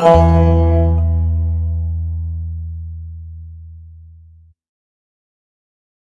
Bye.